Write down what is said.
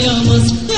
sonhamos